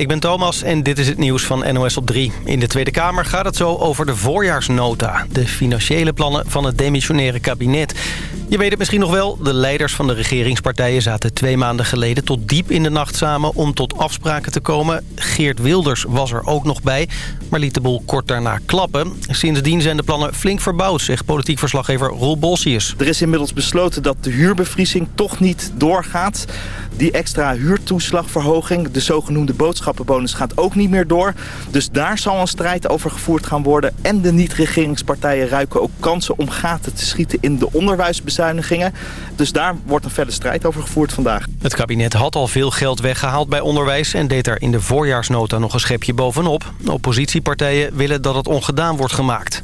ik ben Thomas en dit is het nieuws van NOS op 3. In de Tweede Kamer gaat het zo over de voorjaarsnota. De financiële plannen van het demissionaire kabinet. Je weet het misschien nog wel, de leiders van de regeringspartijen zaten twee maanden geleden tot diep in de nacht samen om tot afspraken te komen. Geert Wilders was er ook nog bij, maar liet de boel kort daarna klappen. Sindsdien zijn de plannen flink verbouwd, zegt politiek verslaggever Roel Bolsius. Er is inmiddels besloten dat de huurbevriezing toch niet doorgaat. Die extra huurtoeslagverhoging, de zogenoemde boodschappenbonus, gaat ook niet meer door. Dus daar zal een strijd over gevoerd gaan worden. En de niet-regeringspartijen ruiken ook kansen om gaten te schieten in de onderwijsbezuinigingen. Dus daar wordt een verder strijd over gevoerd vandaag. Het kabinet had al veel geld weggehaald bij onderwijs... en deed er in de voorjaarsnota nog een schepje bovenop. Oppositiepartijen willen dat het ongedaan wordt gemaakt.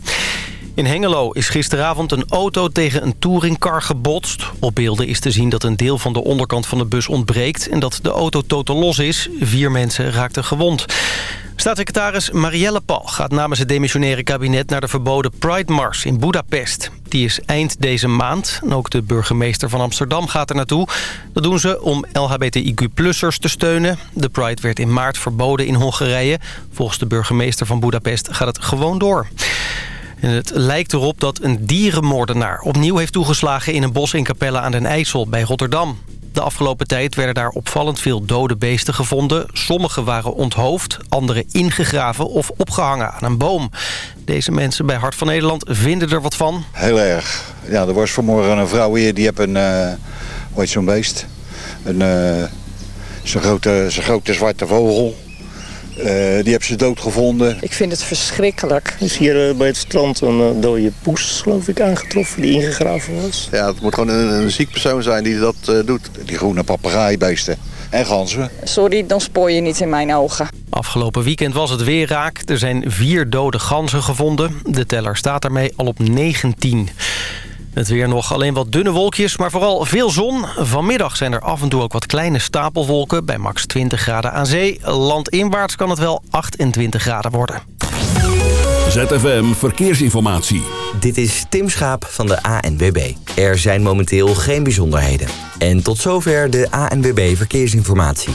In Hengelo is gisteravond een auto tegen een touringcar gebotst. Op beelden is te zien dat een deel van de onderkant van de bus ontbreekt... en dat de auto totaal los is. Vier mensen raakten gewond. Staatssecretaris Marielle Paul gaat namens het demissionaire kabinet... naar de verboden Pride Mars in Budapest. Die is eind deze maand. En ook de burgemeester van Amsterdam gaat er naartoe. Dat doen ze om LHBTIQ-plussers te steunen. De Pride werd in maart verboden in Hongarije. Volgens de burgemeester van Budapest gaat het gewoon door. En het lijkt erop dat een dierenmoordenaar opnieuw heeft toegeslagen... in een bos in Capelle aan den IJssel bij Rotterdam. De afgelopen tijd werden daar opvallend veel dode beesten gevonden. Sommige waren onthoofd, andere ingegraven of opgehangen aan een boom. Deze mensen bij Hart van Nederland vinden er wat van. Heel erg. Ja, er was vanmorgen een vrouw hier, die heeft een... Uh, hoe heet zo'n beest? Een... Uh, grote, zo'n grote zwarte vogel. Uh, die hebben ze doodgevonden. Ik vind het verschrikkelijk. Er is hier uh, bij het strand een uh, dode poes, geloof ik, aangetroffen die ingegraven was. Ja, het moet gewoon een, een ziek persoon zijn die dat doet. Die groene papegaaibeesten en ganzen. Sorry, dan spoor je niet in mijn ogen. Afgelopen weekend was het weer raak. Er zijn vier dode ganzen gevonden. De teller staat ermee al op 19. Het weer nog alleen wat dunne wolkjes, maar vooral veel zon. Vanmiddag zijn er af en toe ook wat kleine stapelwolken... bij max 20 graden aan zee. Landinwaarts kan het wel 28 graden worden. ZFM Verkeersinformatie. Dit is Tim Schaap van de ANWB. Er zijn momenteel geen bijzonderheden. En tot zover de ANWB Verkeersinformatie.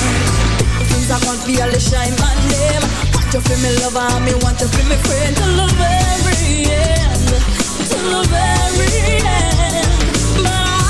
want to all shine my name. Want you for me lover, and me want you for me friend. Till the very end, till the very end. My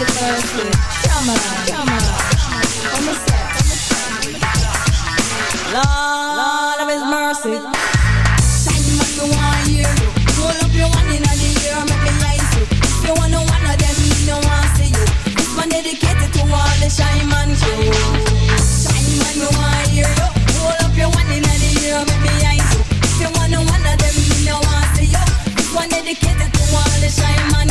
Lord of His mercy. Time up the one year. Roll up your one in the year. Make me ice you. If you want no one of them, me no one see you. This one dedicated to all the shine man crew. Time up the one year. Up your one in the year. Make me ice you. If you want no one of them, me no one see you. This one dedicated to all the shine man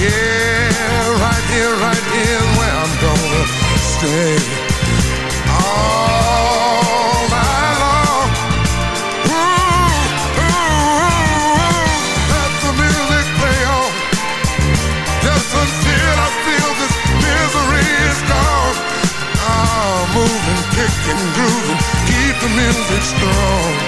Yeah, right here, right here where I'm gonna stay all night long. Ooh, ooh, ooh, let the music play on just until I feel this misery is gone. I'm moving, kicking, grooving, keep the music strong.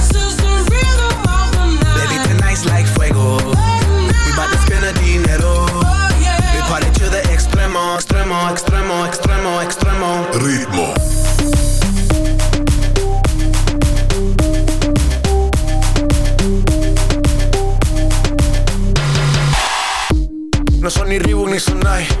ritmo. Ritmo. No son ni Reebok ni Sonai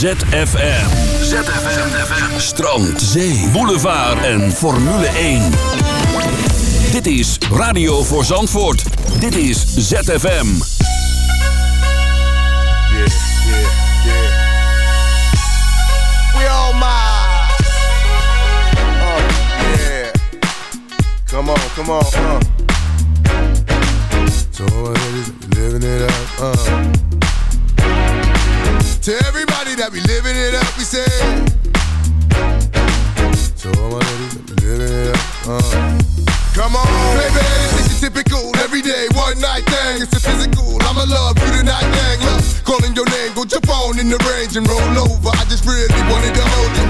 ZFM. ZFM. Strand, zee, boulevard en Formule 1. Dit is Radio voor Zandvoort. Dit is ZFM. Yeah, yeah, yeah. We all mine. Uh, yeah. Come on, come on, uh. So ladies living it up, uh. To everybody that be living it up, we say. So all my ladies that be living it up, uh. Come on, baby, this is typical everyday one night thing. It's a physical. I'ma love you tonight, gang. Love calling your name, go jump on in the range and roll over. I just really wanted to hold you.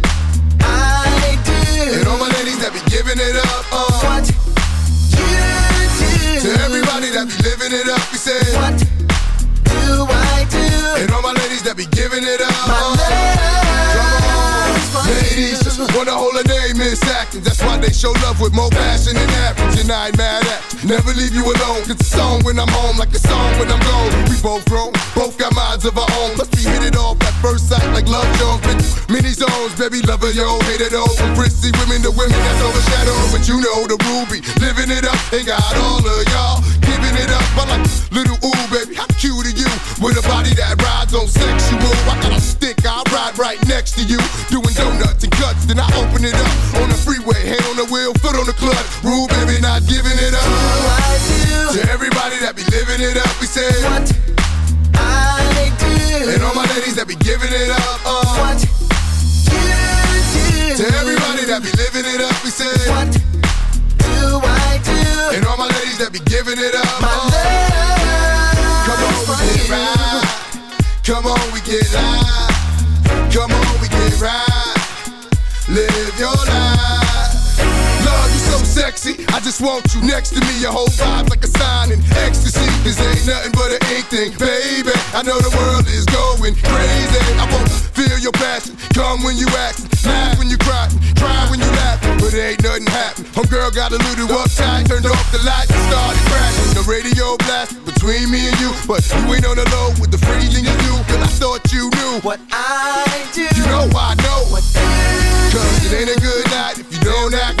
I do. And all my ladies that be giving it up. Uh, what you do. To everybody that be living it up, we say what do I do? And all my ladies that be giving it up. My Ladies just wanna hold a name in acting. That's why they show love with more passion than average. And I ain't mad at. Never leave you alone. It's a song when I'm home, like a song when I'm gone. We both grown, both got minds of our own. Must be hit it off at first sight like love Jones. Through many zones, baby, lover, yo, hate it all. From prissy women to women that's overshadowed. But you know the ruby, living it up. Ain't got all of y'all giving it up. I like little ooh, baby, how cute are you? With a body that rides on sexual. I got a stick, I ride right next to you. Guts, then I open it up. I just want you next to me. Your whole vibe's like a sign in ecstasy. This ain't nothing but an ink thing, baby. I know the world is going crazy. I wanna feel your passion. Come when you act, laugh when you cry, cry when you laugh. But ain't nothing happen. Homegirl got a little uptight, turned off the lights and started crashing. The radio blast between me and you, but you ain't on the low with the freezing you do. Girl, I thought you knew what I do. You know I know what Cause it ain't a good night if you don't act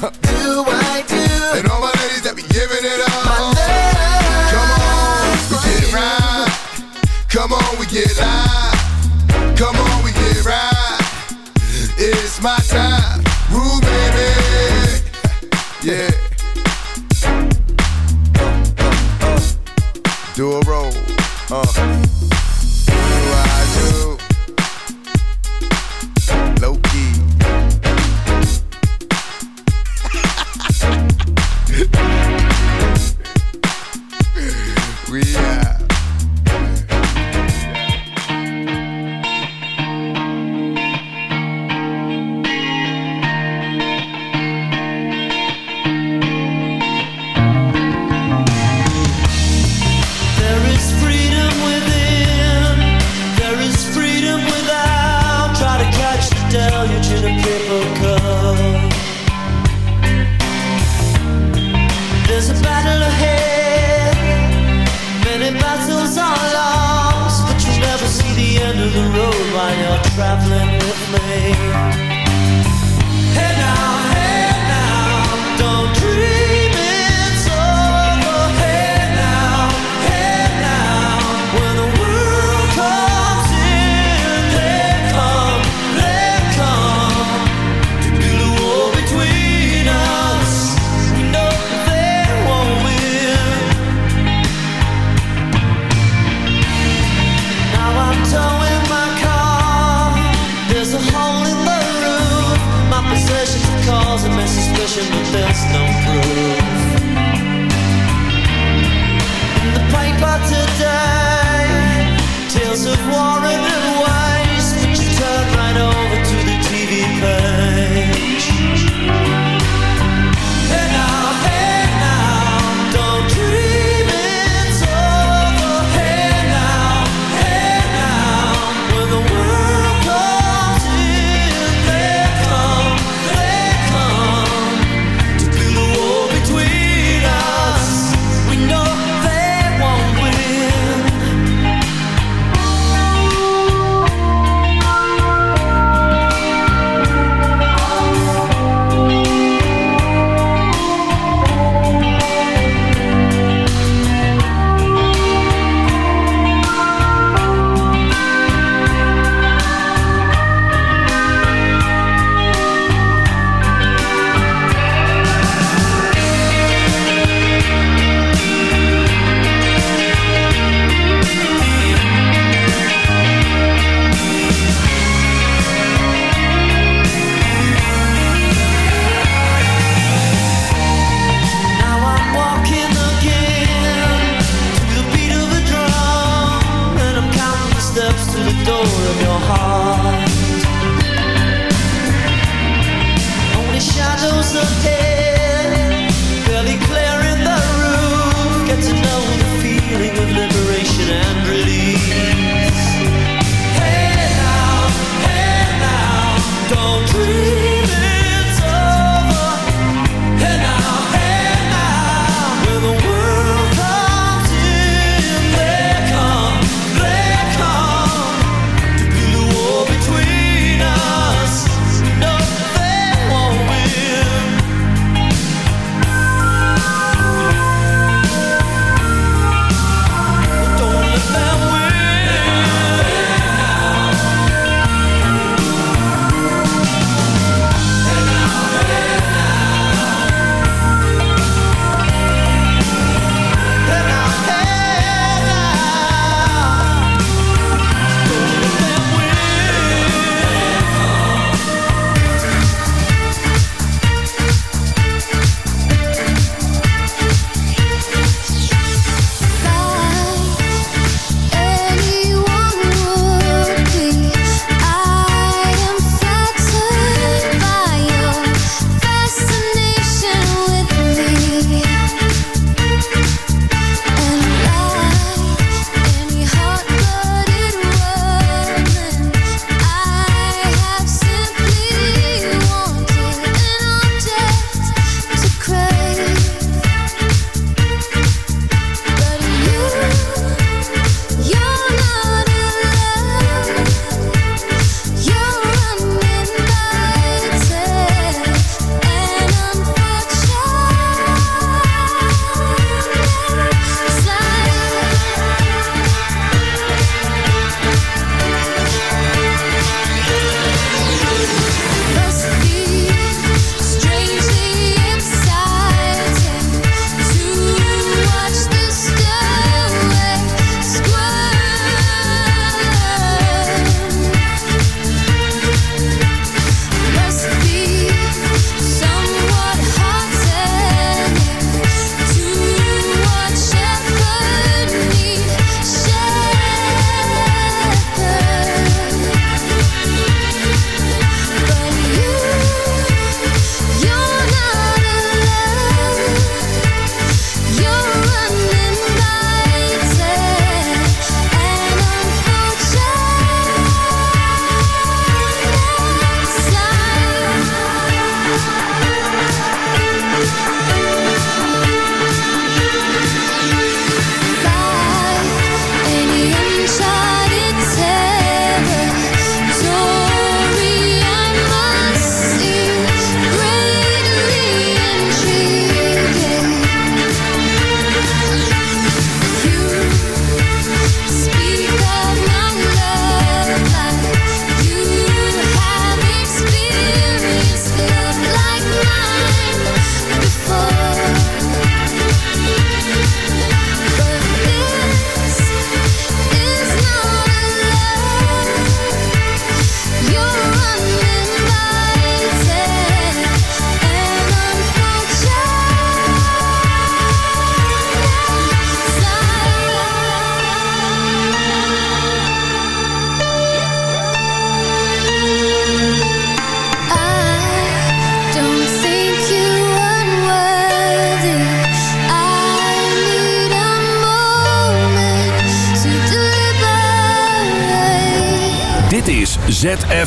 do I do? And all my ladies that be giving it up. uh. Come on, we get right. Come on, we get live. Come on, we get right. It's my time, Rue baby. Yeah.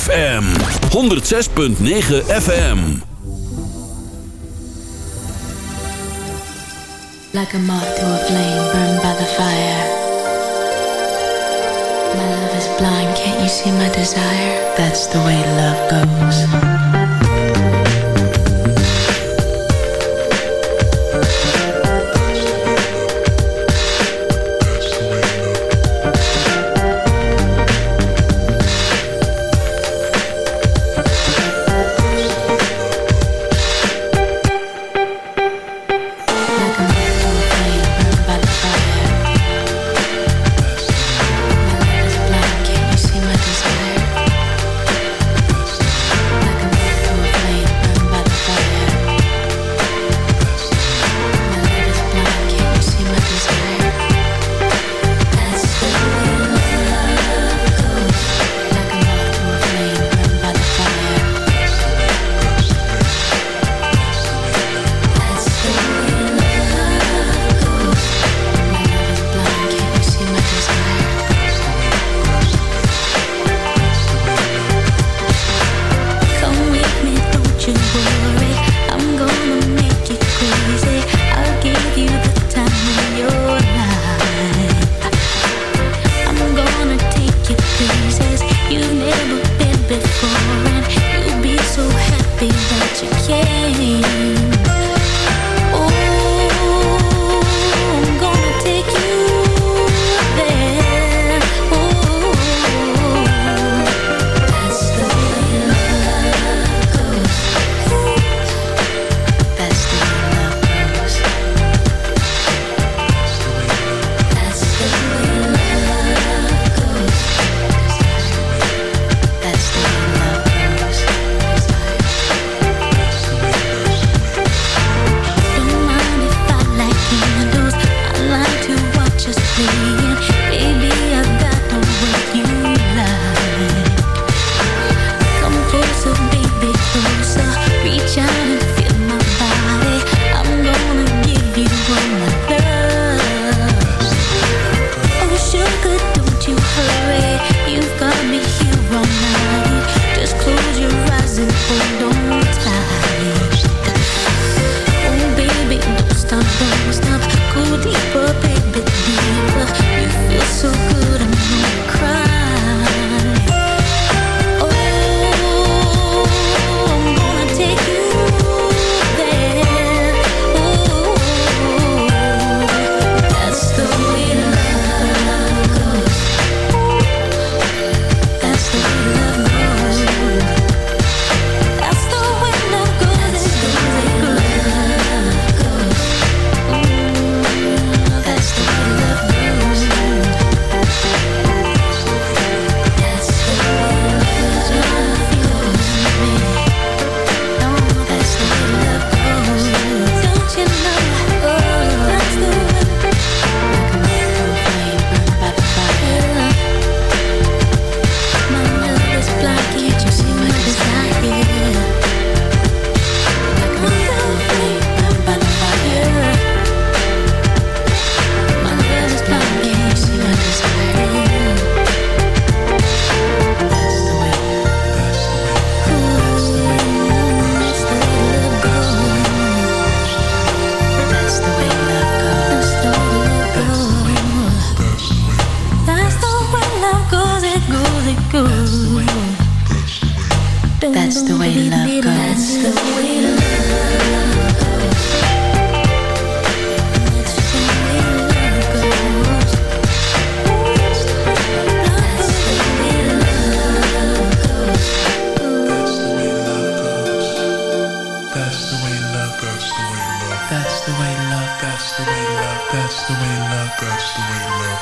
ZFM 106.9 FM. Like a moth to a flame burned by the fire. My love is blind, can't you see my desire? That's the way love goes.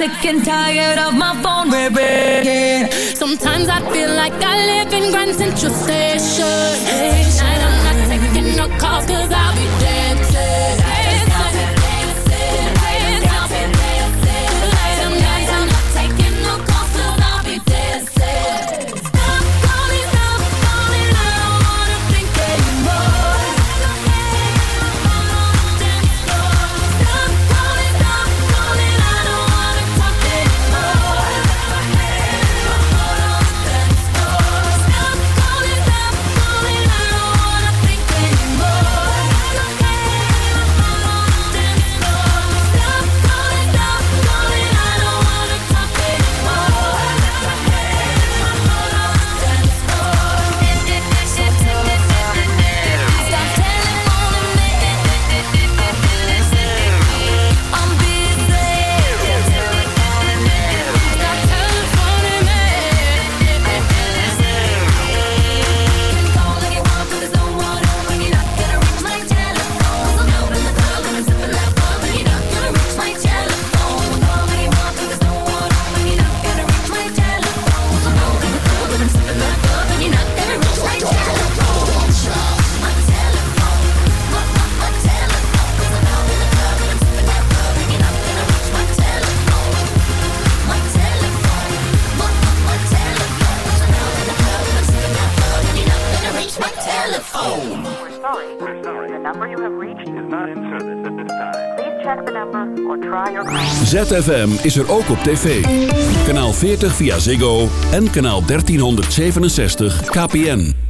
sick and tired of my phone ringing. Sometimes I feel like I live in Grand Central Station. And I'm not taking no calls. We're sorry. We're sorry. The number you have reached is not in service at this time. Please check the number or try your ZFM is er ook op tv. Kanaal 40 via Ziggo en kanaal 1367 KPN.